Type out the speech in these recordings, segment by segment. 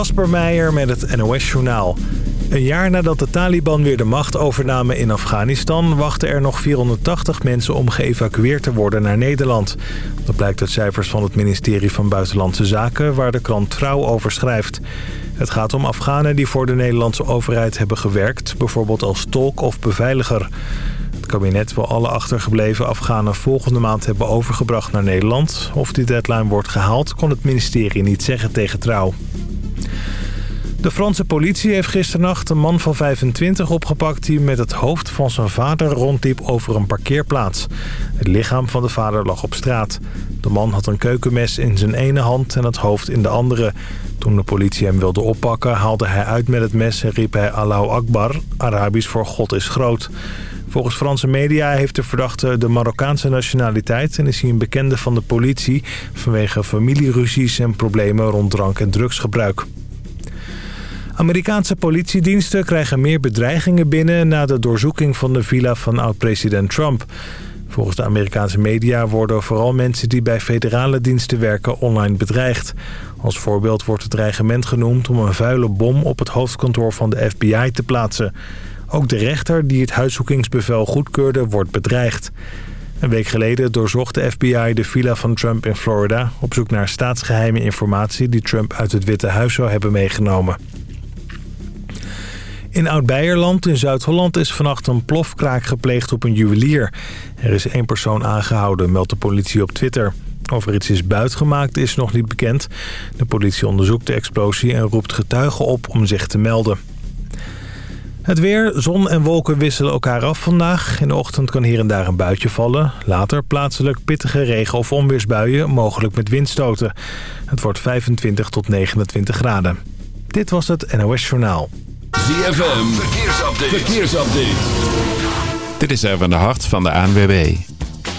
Kasper Meijer met het NOS-journaal. Een jaar nadat de Taliban weer de macht overnamen in Afghanistan... wachten er nog 480 mensen om geëvacueerd te worden naar Nederland. Dat blijkt uit cijfers van het ministerie van Buitenlandse Zaken... waar de krant Trouw over schrijft. Het gaat om Afghanen die voor de Nederlandse overheid hebben gewerkt... bijvoorbeeld als tolk of beveiliger. Het kabinet wil alle achtergebleven Afghanen volgende maand hebben overgebracht naar Nederland. Of die deadline wordt gehaald, kon het ministerie niet zeggen tegen Trouw. De Franse politie heeft gisternacht een man van 25 opgepakt... die met het hoofd van zijn vader rondliep over een parkeerplaats. Het lichaam van de vader lag op straat. De man had een keukenmes in zijn ene hand en het hoofd in de andere. Toen de politie hem wilde oppakken, haalde hij uit met het mes... en riep hij Allahu Akbar, Arabisch voor God is groot. Volgens Franse media heeft de verdachte de Marokkaanse nationaliteit... en is hij een bekende van de politie... vanwege familieruzies en problemen rond drank- en drugsgebruik. Amerikaanse politiediensten krijgen meer bedreigingen binnen... na de doorzoeking van de villa van oud-president Trump. Volgens de Amerikaanse media worden vooral mensen die bij federale diensten werken online bedreigd. Als voorbeeld wordt het dreigement genoemd om een vuile bom op het hoofdkantoor van de FBI te plaatsen. Ook de rechter die het huiszoekingsbevel goedkeurde wordt bedreigd. Een week geleden doorzocht de FBI de villa van Trump in Florida... op zoek naar staatsgeheime informatie die Trump uit het Witte Huis zou hebben meegenomen. In Oud-Beierland in Zuid-Holland is vannacht een plofkraak gepleegd op een juwelier. Er is één persoon aangehouden, meldt de politie op Twitter. Of er iets is buitgemaakt is nog niet bekend. De politie onderzoekt de explosie en roept getuigen op om zich te melden. Het weer, zon en wolken wisselen elkaar af vandaag. In de ochtend kan hier en daar een buitje vallen. Later plaatselijk pittige regen- of onweersbuien, mogelijk met windstoten. Het wordt 25 tot 29 graden. Dit was het NOS Journaal. ZFM, verkeersupdate. verkeersupdate. Dit is even de hart van de ANWB.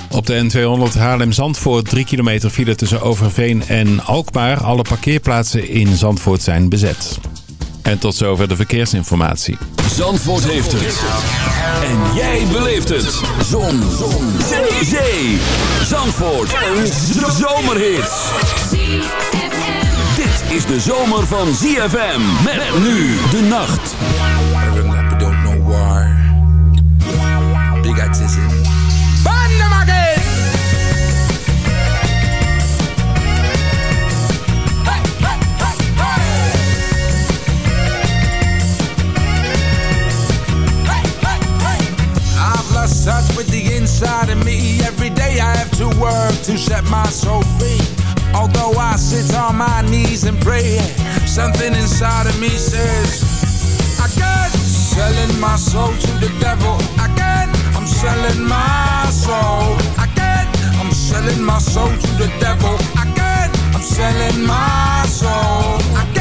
Op de N200 Haarlem-Zandvoort 3 kilometer file tussen Overveen en Alkmaar. Alle parkeerplaatsen in Zandvoort zijn bezet. En tot zover de verkeersinformatie. Zandvoort heeft het. En jij beleeft het. Zon. Zon. Zee. Zandvoort. Een zomerhit. Dit is de zomer van ZFM. Met nu de nacht. don't. I've lost touch with the inside of me. Every day I have to work to set my soul free. Although I sit on my knees and pray, something inside of me says, Again, selling my soul to the devil. Again, I'm selling my soul. Again, I'm selling my soul to the devil. Again, I'm selling my soul. Again,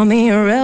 Call me irrelevant,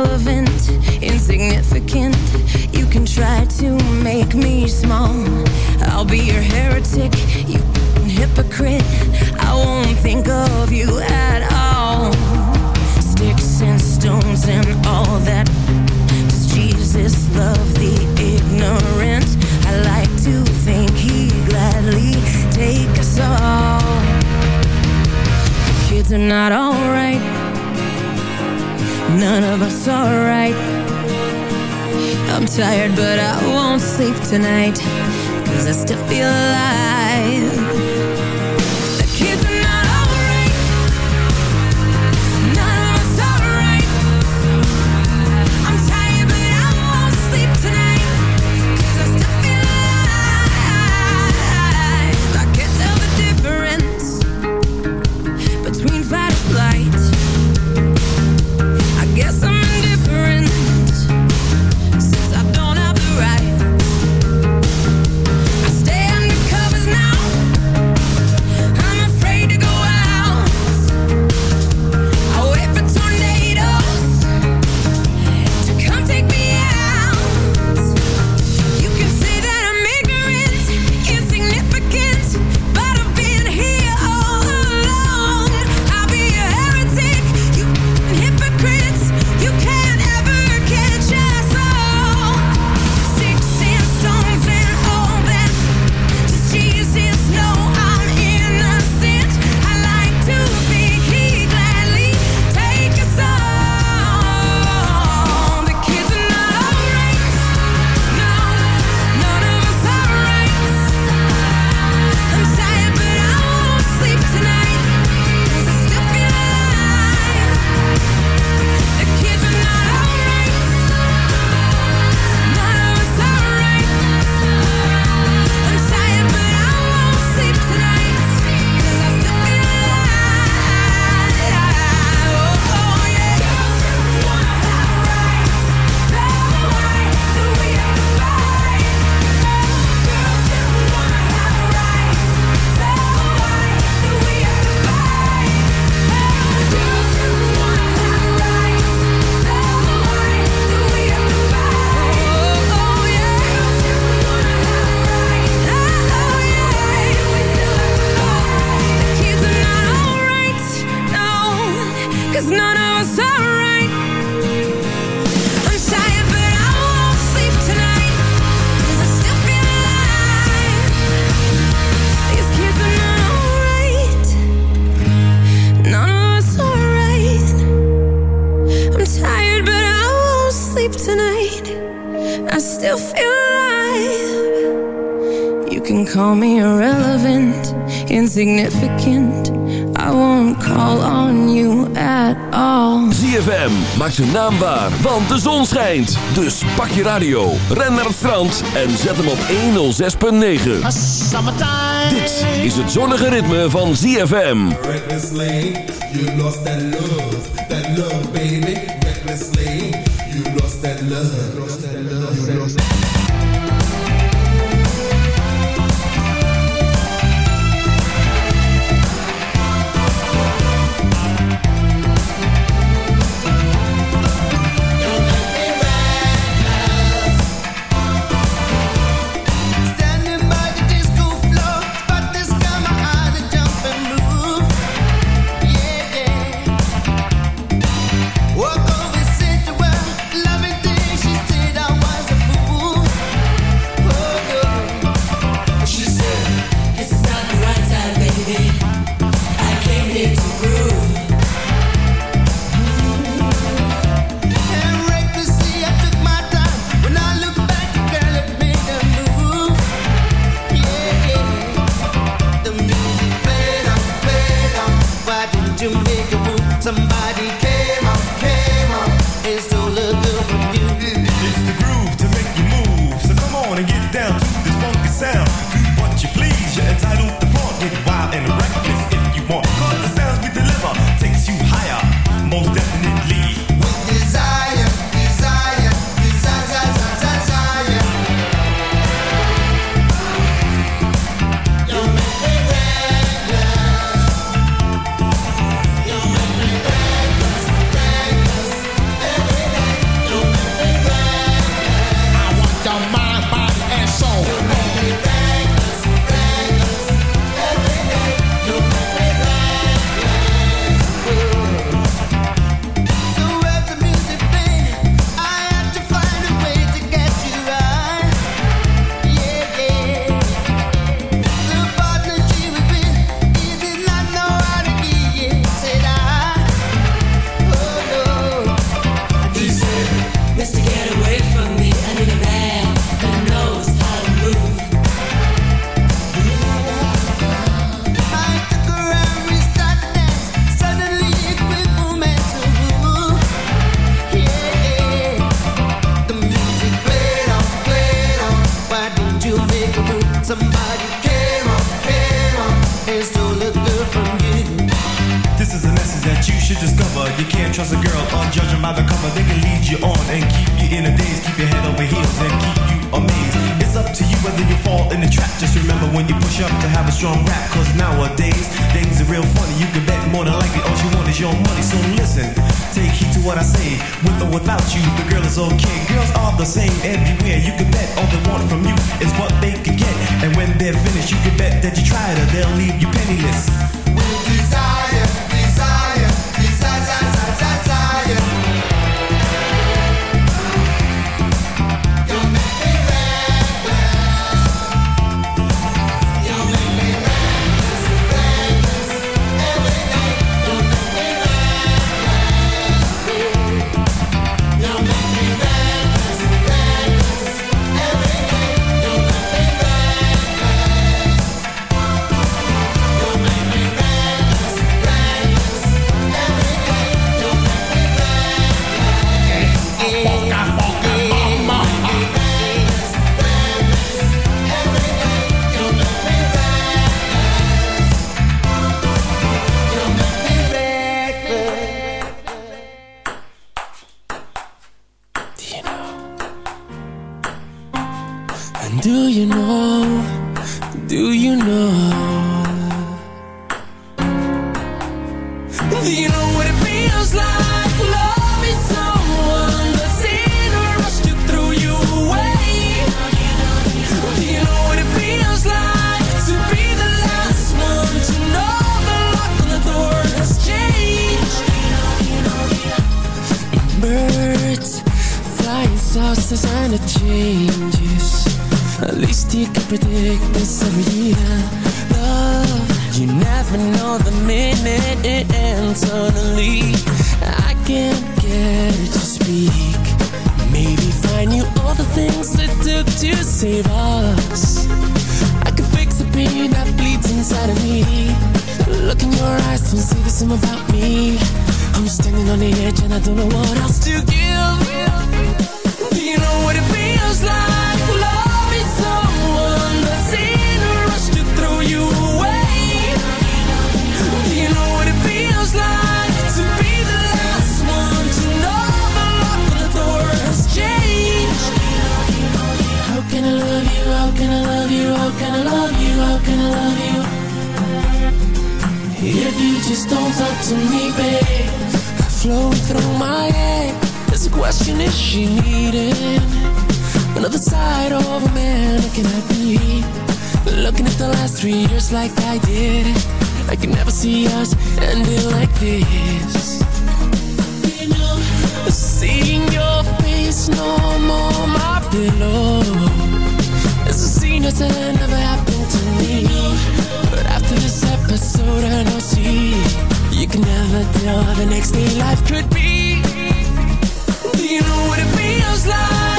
insignificant. I won't call on you at all. ZFM, maak zijn naam waar, want de zon schijnt. Dus pak je radio, ren naar het strand en zet hem op 106.9. Dit is het zonnige ritme van ZFM. Recklessly, you lost that love, that love baby. Recklessly, you lost that love, lost that love, you lost that love. I love you? If you just don't talk to me, babe Flowing through my head. There's a question, is she needing Another side of a man looking at me. Looking at the last three years like I did I can never see us ending like this. Seeing your face no more my pillow. It's a scene that never happened this episode and I know see You can never tell how the next day life could be Do you know what it feels like?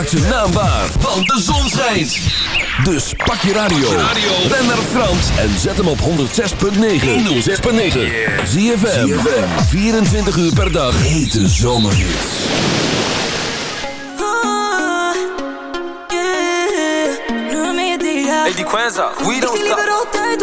Maak zijn naam waar, want de zon schijnt. Dus pak je radio. Ben naar Frans en zet hem op 106.9. 106.9. ZFM. 24 uur per dag. Hete zomerhits. Hey, die Quenza, we don't stop. liever altijd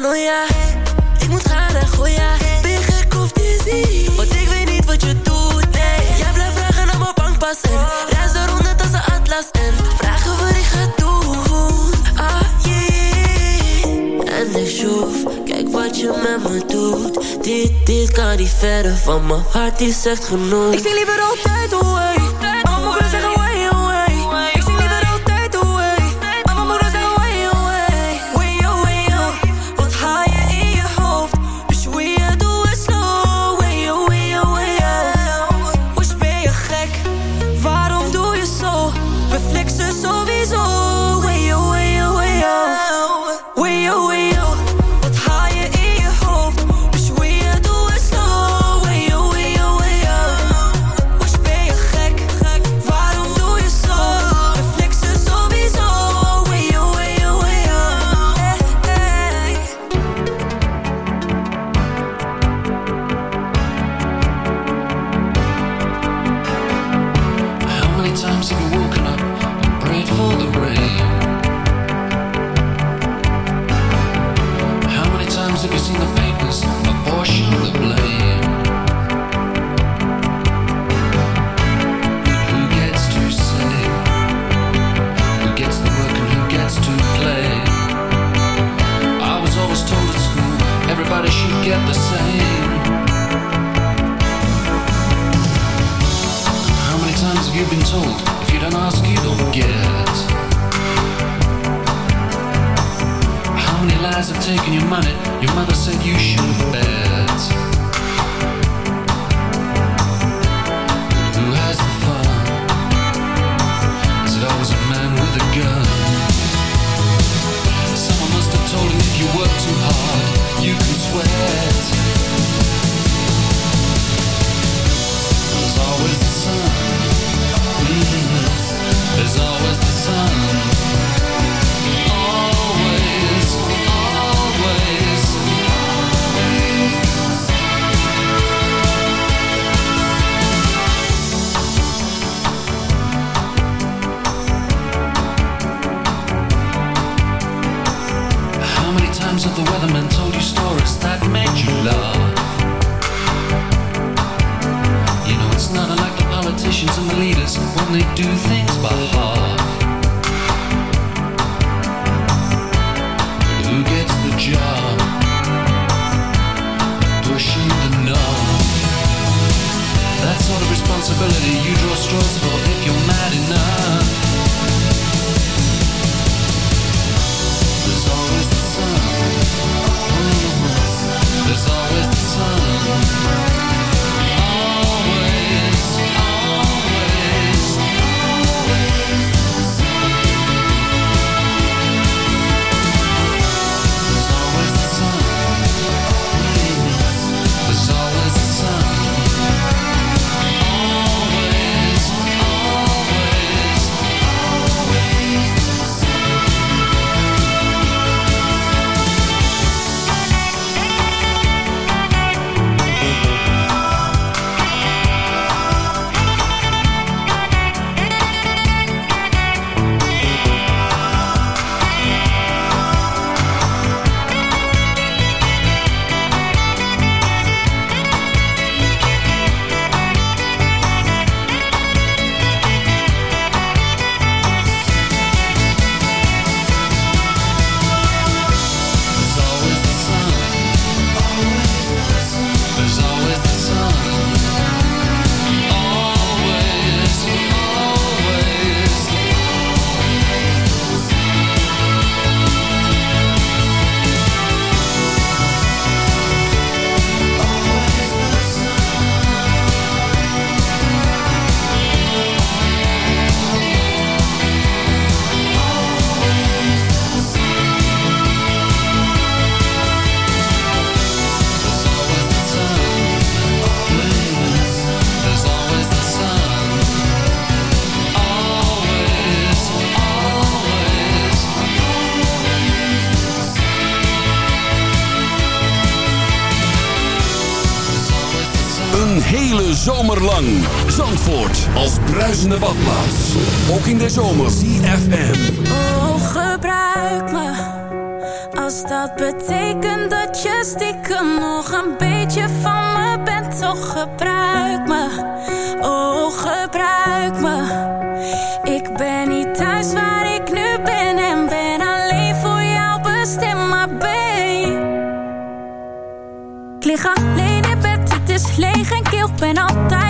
paranoia? Ik moet gaan en gooien. Ben gek of dizzy? Want ik weet niet wat je doet, nee. Jij blijft vragen naar mijn bankpas en reis de ronde een atlas en vragen wat ik ga doen. Ah, yeah. En ik schroef, kijk wat je met me doet. Dit, dit kan niet verder van mijn hart, die zegt genoeg. Ik zie liever altijd away. bruisende badplaats. Ook in de zomer. CFM. Oh, gebruik me. Als dat betekent dat je stiekem nog een beetje van me bent. Toch gebruik me. Oh, gebruik me. Ik ben niet thuis waar ik nu ben. En ben alleen voor jou bestemd, maar babe. Ik lig alleen in bed, het is leeg en kil. Ben altijd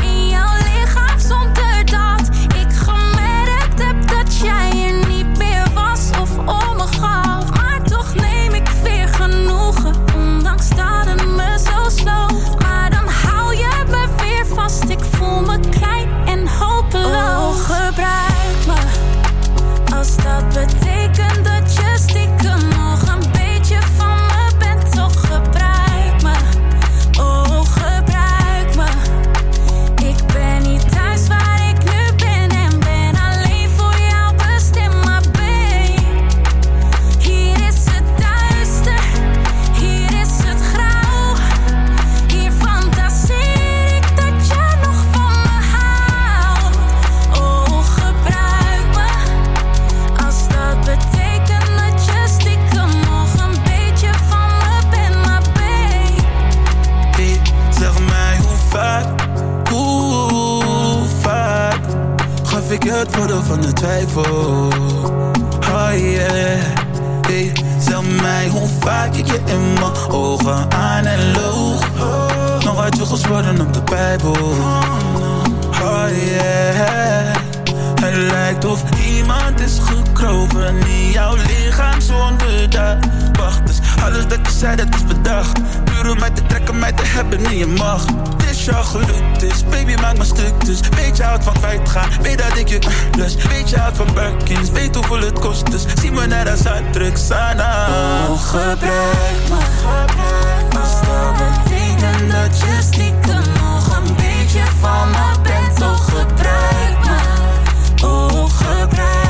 deel van de twijfel. Oh yeah, hey, zeg mij hoe vaak ik je in mijn ogen aan en loog. Nog uit je gesproken op de Bijbel. Oh yeah, het lijkt of iemand is gekropen in jouw lichaam zonder dat. Wacht eens, alles dat je zei dat is bedacht. Puur om mij te trekken, mij te hebben in je macht. Jou gelukt is, baby maak me stuk dus. Weet je houdt van kwijtgaan, weet dat ik je uh, lus. Weet je houdt van Birkins, weet hoeveel het kost dus. Zie me als uit drugs aan Oh, gebruik me, gebruik me. Als dat betekent dat je stiekem nog een beetje van me bent, toch gebruik me. Oh, gebruik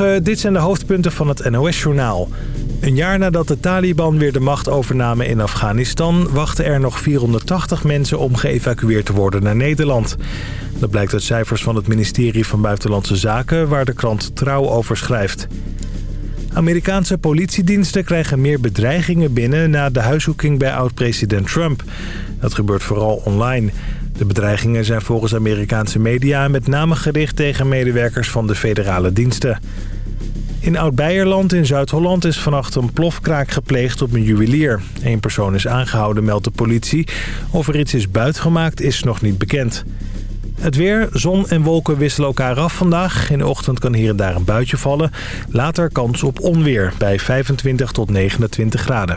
Eh, dit zijn de hoofdpunten van het NOS-journaal. Een jaar nadat de Taliban weer de macht overnamen in Afghanistan... wachten er nog 480 mensen om geëvacueerd te worden naar Nederland. Dat blijkt uit cijfers van het ministerie van Buitenlandse Zaken... waar de krant Trouw over schrijft. Amerikaanse politiediensten krijgen meer bedreigingen binnen... na de huiszoeking bij oud-president Trump. Dat gebeurt vooral online... De bedreigingen zijn volgens Amerikaanse media met name gericht tegen medewerkers van de federale diensten. In Oud-Beierland in Zuid-Holland is vannacht een plofkraak gepleegd op een juwelier. Eén persoon is aangehouden, meldt de politie. Of er iets is buitgemaakt is nog niet bekend. Het weer, zon en wolken wisselen elkaar af vandaag. In de ochtend kan hier en daar een buitje vallen. Later kans op onweer bij 25 tot 29 graden.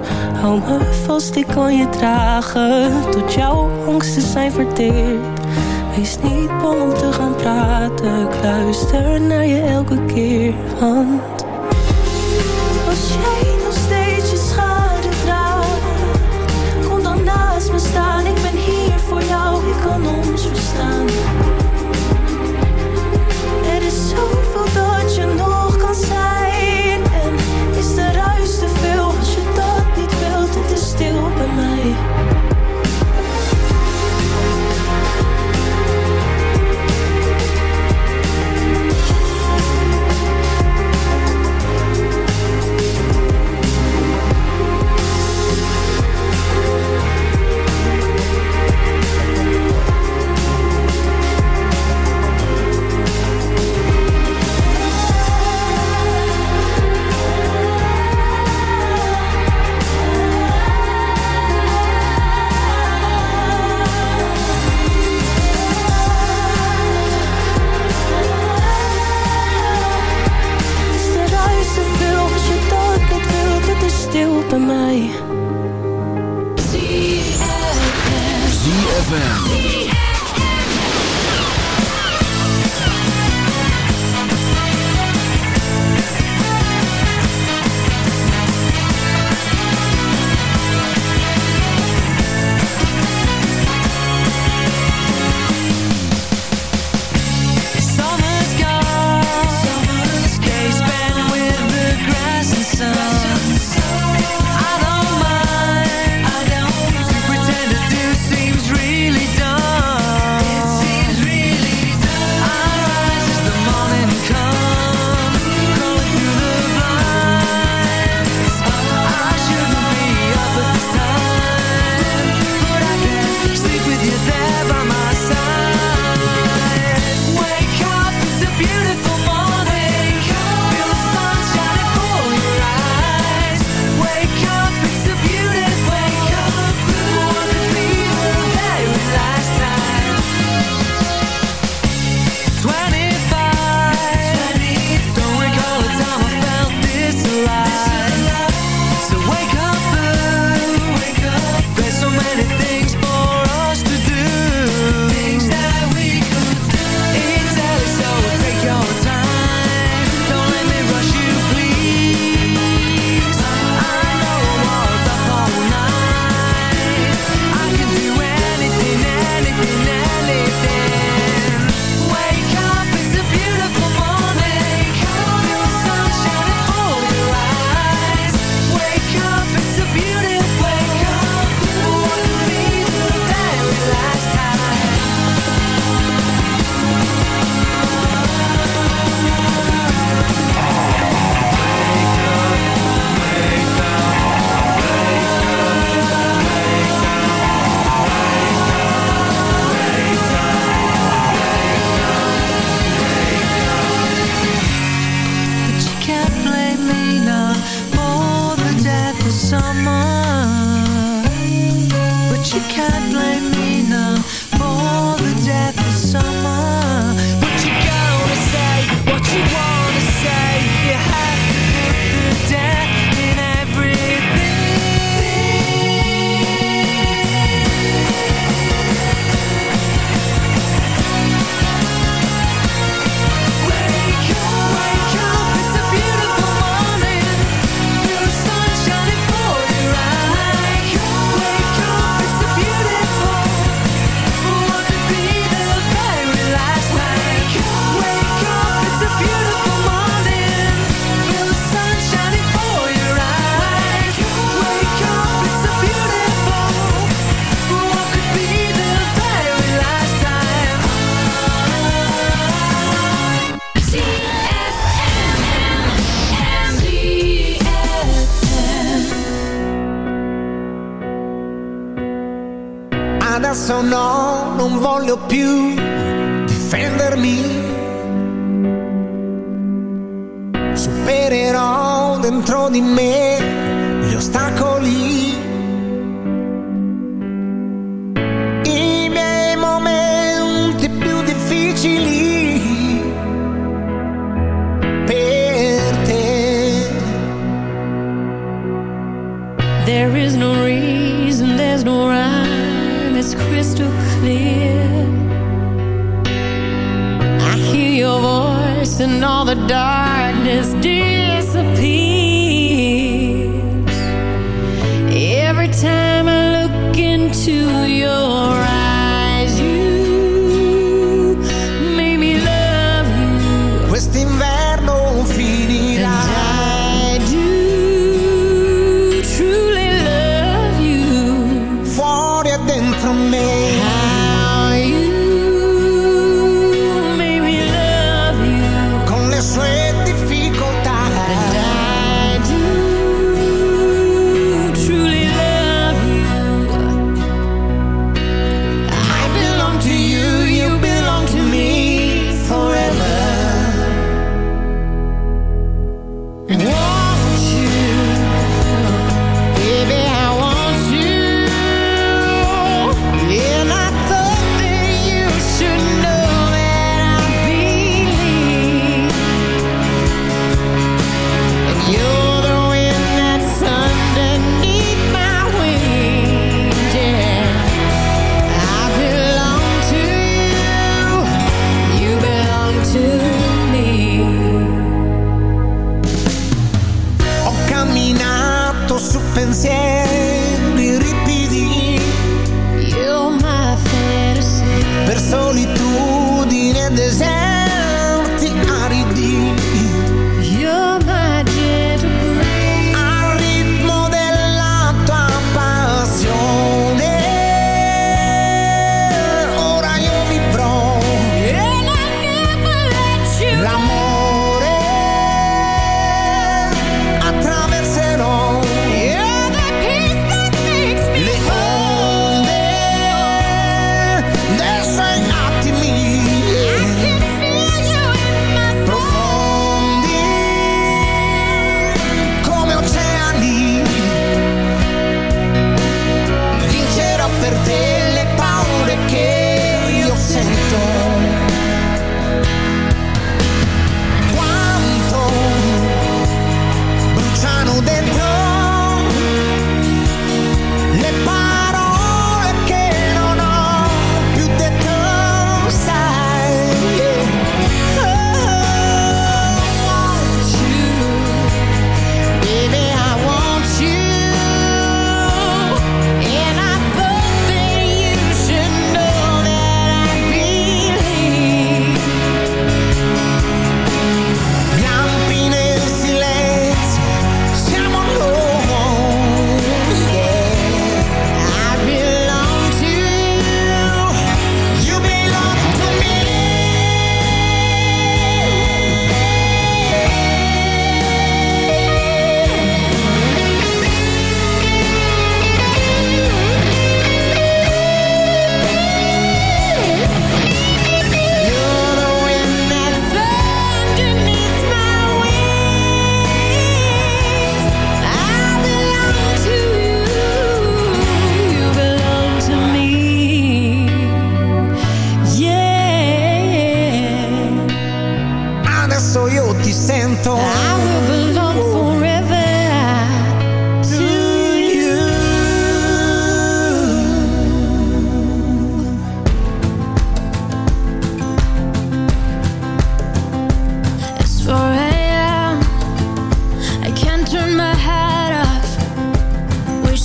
Hou me vast, ik kan je dragen, tot jouw angsten zijn verteerd. Wees niet bang om te gaan praten, ik luister naar je elke keer. Want als jij nog steeds je schade draagt, kom dan naast me staan. Ik ben hier voor jou, ik kan ons verstaan. to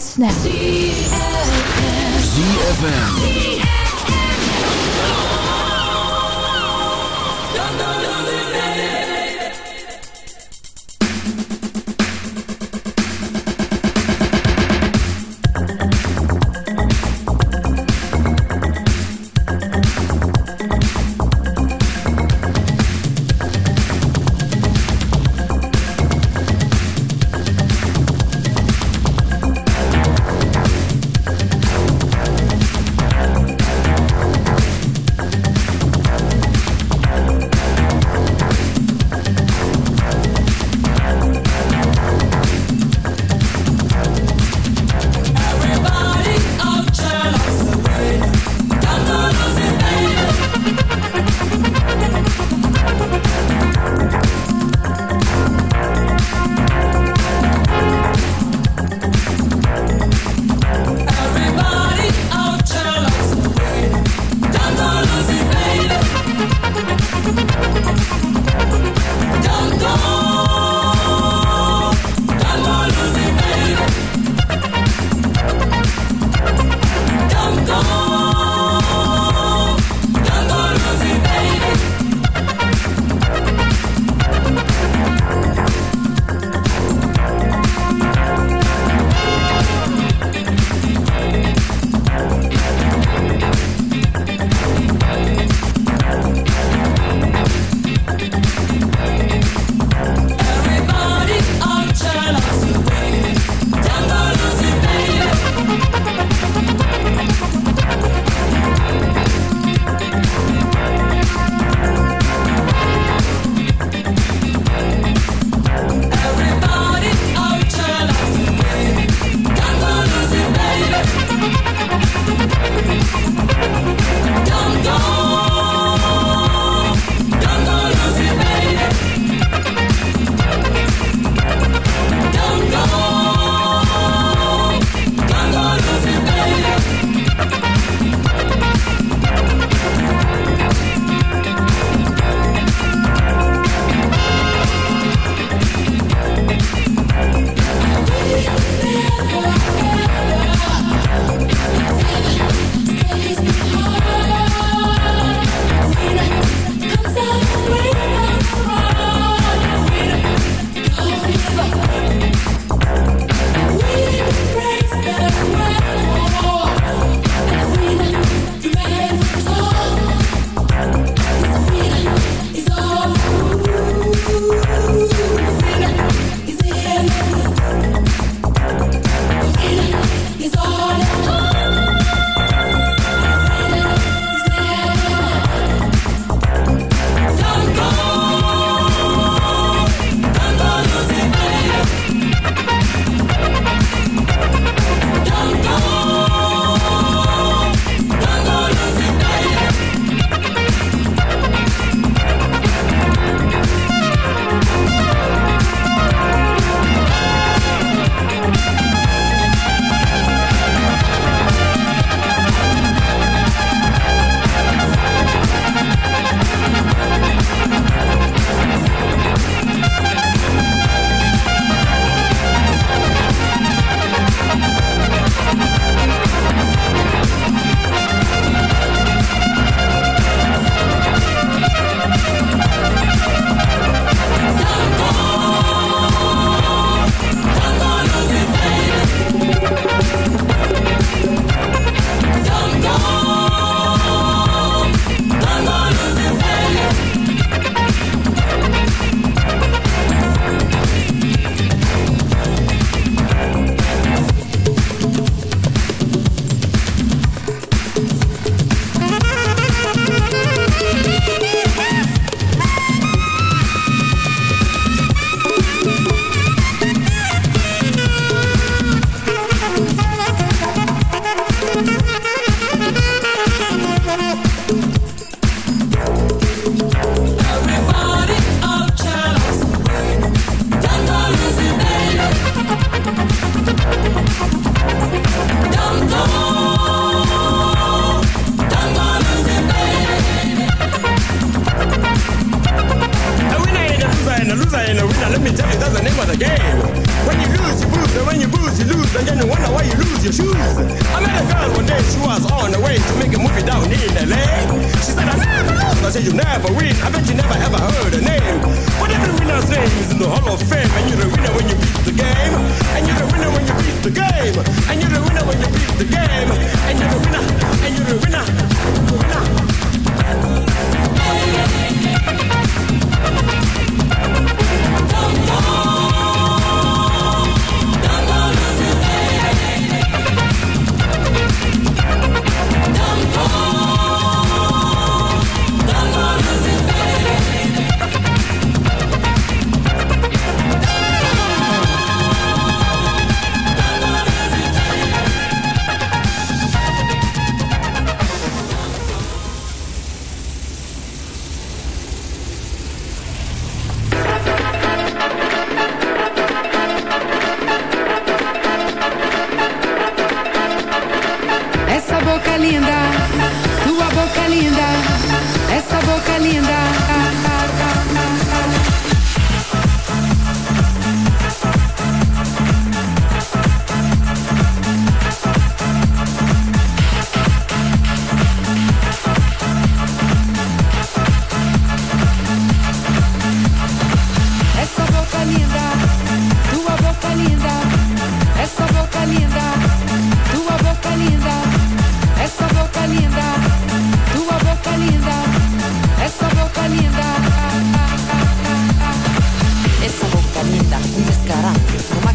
ZFM ZFM.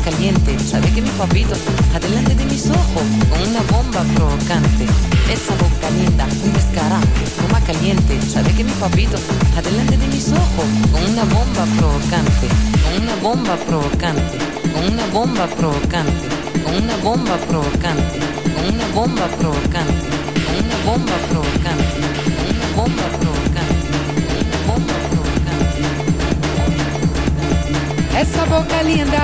Caliente, sabe que mi papito está delante de mis ojos con una bomba provocante. Esa boca linda, un descarado, toma caliente, sabe que mi papito está delante de mis ojos con una bomba provocante, con una bomba provocante, con una bomba provocante, con una bomba provocante, con una bomba provocante, con una bomba provocante, con una bomba provocante, con una bomba provocante. Essa boca linda,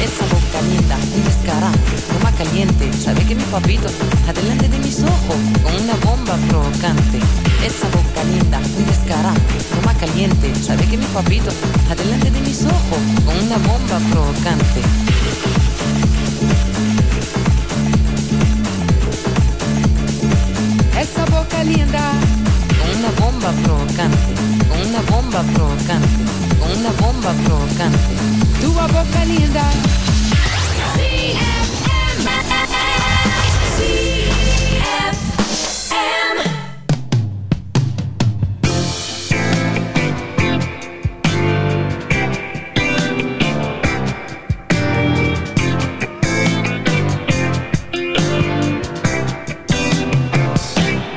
Esa boca linda, un descarado, toma caliente, sabe que mi papito está delante de mis ojos con una bomba provocante. Esa boca linda, un descarado, toma caliente, sabe que mi papito está delante de mis ojos con una bomba provocante. Essa boca linda, Con una bomba provocante, con una bomba provocante, con una bomba provocante. Tua boca linda.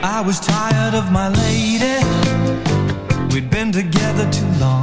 I was tired of my lady. We'd been together too long.